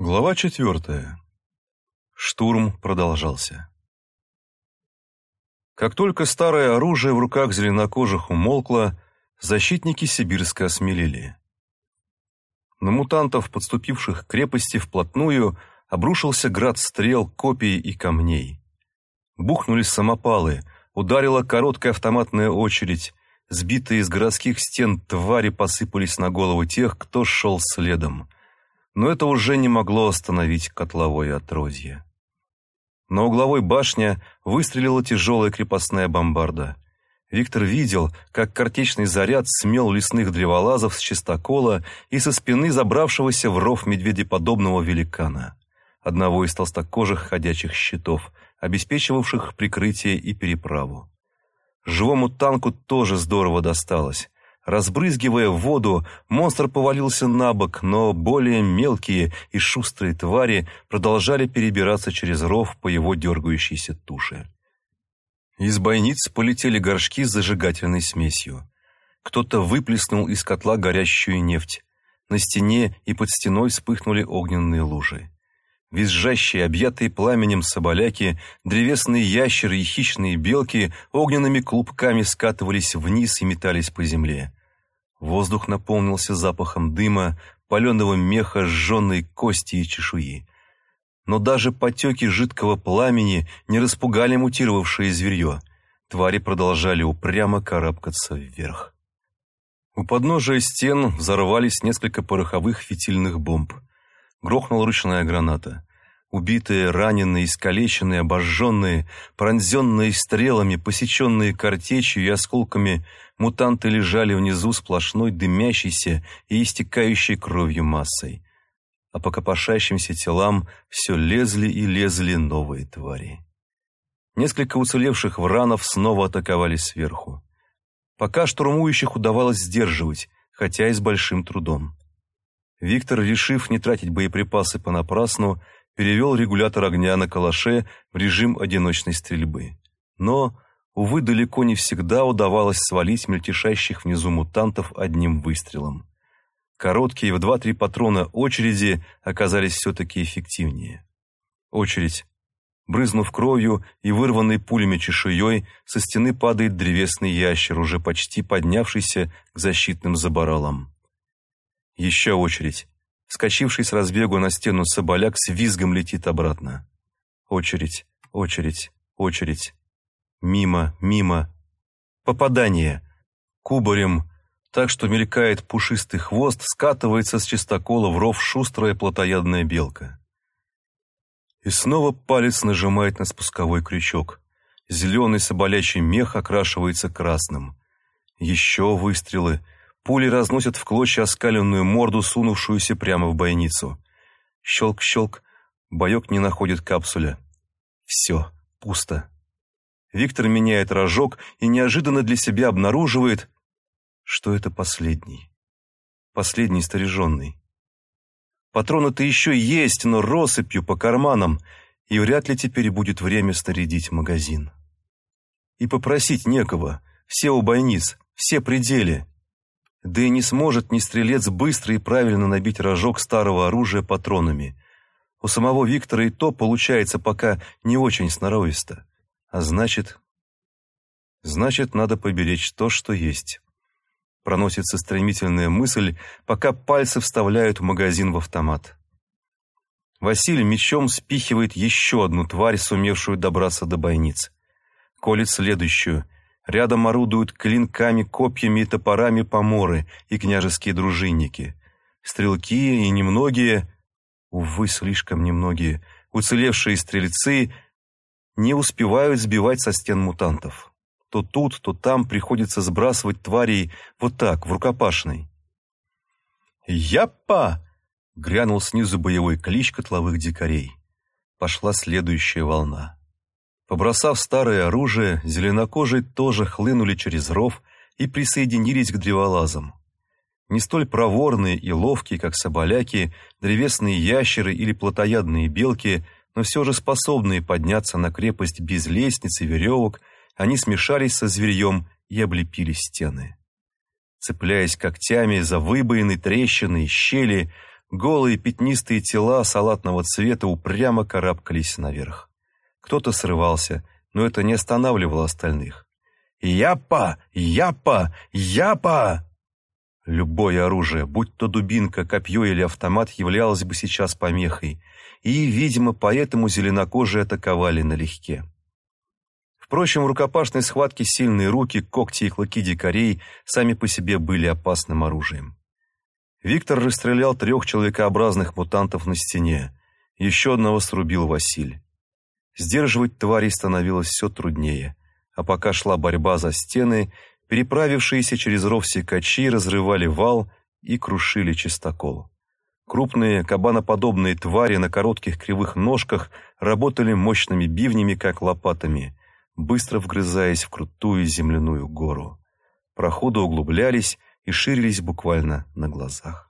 Глава четвертая. Штурм продолжался. Как только старое оружие в руках зеленокожих умолкло, защитники Сибирска осмелели. На мутантов, подступивших к крепости вплотную, обрушился град стрел, копий и камней. Бухнулись самопалы, ударила короткая автоматная очередь, сбитые из городских стен твари посыпались на головы тех, кто шел следом — но это уже не могло остановить котловое отродье. На угловой башне выстрелила тяжелая крепостная бомбарда. Виктор видел, как картечный заряд смел лесных древолазов с чистокола и со спины забравшегося в ров медведеподобного великана, одного из толстокожих ходячих щитов, обеспечивавших прикрытие и переправу. Живому танку тоже здорово досталось. Разбрызгивая воду, монстр повалился на бок, но более мелкие и шустрые твари продолжали перебираться через ров по его дергающейся туше. Из бойниц полетели горшки с зажигательной смесью. Кто-то выплеснул из котла горящую нефть. На стене и под стеной вспыхнули огненные лужи. Визжащие, объятые пламенем соболяки, древесные ящеры и хищные белки огненными клубками скатывались вниз и метались по земле. Воздух наполнился запахом дыма, паленого меха, сжженной кости и чешуи. Но даже потеки жидкого пламени не распугали мутировавшее зверье. Твари продолжали упрямо карабкаться вверх. У подножия стен взорвались несколько пороховых фитильных бомб. Грохнула ручная граната. Убитые, раненые, искалеченные, обожженные, пронзенные стрелами, посеченные картечью и осколками, мутанты лежали внизу сплошной дымящейся и истекающей кровью массой. А по копошащимся телам все лезли и лезли новые твари. Несколько уцелевших вранов снова атаковали сверху. Пока штурмующих удавалось сдерживать, хотя и с большим трудом. Виктор, решив не тратить боеприпасы понапрасну, перевел регулятор огня на калаше в режим одиночной стрельбы. Но, увы, далеко не всегда удавалось свалить мельтешащих внизу мутантов одним выстрелом. Короткие в два-три патрона очереди оказались все-таки эффективнее. Очередь. Брызнув кровью и вырванной пулями чешуей, со стены падает древесный ящер, уже почти поднявшийся к защитным забаралам. Еще очередь. Вскочивший с разбегу на стену соболяк с визгом летит обратно. Очередь, очередь, очередь. Мимо, мимо. Попадание. Кубарем, так что мелькает пушистый хвост, скатывается с чистокола в ров шустрая плотоядная белка. И снова палец нажимает на спусковой крючок. Зеленый соболячий мех окрашивается красным. Еще выстрелы — Пули разносят в клочья оскаленную морду, сунувшуюся прямо в бойницу. Щелк-щелк, боек не находит капсуля. Все, пусто. Виктор меняет рожок и неожиданно для себя обнаруживает, что это последний. Последний стареженный. Патроны-то еще есть, но россыпью по карманам, и вряд ли теперь будет время снарядить магазин. И попросить некого, все у бойниц, все пределы. Да и не сможет ни стрелец быстро и правильно набить рожок старого оружия патронами. У самого Виктора и то получается пока не очень сноровисто. А значит... Значит, надо поберечь то, что есть. Проносится стремительная мысль, пока пальцы вставляют магазин в автомат. Василий мечом спихивает еще одну тварь, сумевшую добраться до бойниц. Колет следующую — Рядом орудуют клинками, копьями и топорами поморы и княжеские дружинники. Стрелки и немногие, увы, слишком немногие, уцелевшие стрельцы не успевают сбивать со стен мутантов. То тут, то там приходится сбрасывать тварей вот так, в рукопашной. «Яппа!» — грянул снизу боевой клич котловых дикарей. Пошла следующая волна. Побросав старое оружие, зеленокожие тоже хлынули через ров и присоединились к древолазам. Не столь проворные и ловкие, как соболяки, древесные ящеры или плотоядные белки, но все же способные подняться на крепость без лестниц и веревок, они смешались со зверьем и облепили стены. Цепляясь когтями за выбоины, трещины и щели, голые пятнистые тела салатного цвета упрямо карабкались наверх. Кто-то срывался, но это не останавливало остальных. «Япа! Япа! Япа!» Любое оружие, будь то дубинка, копье или автомат, являлось бы сейчас помехой, и, видимо, поэтому зеленокожие атаковали налегке. Впрочем, в рукопашной схватке сильные руки, когти и клыки дикарей сами по себе были опасным оружием. Виктор расстрелял трех человекообразных мутантов на стене. Еще одного срубил Василь. Сдерживать тварей становилось все труднее, а пока шла борьба за стены, переправившиеся через ров секачи разрывали вал и крушили чистокол. Крупные кабаноподобные твари на коротких кривых ножках работали мощными бивнями, как лопатами, быстро вгрызаясь в крутую земляную гору. Проходы углублялись и ширились буквально на глазах.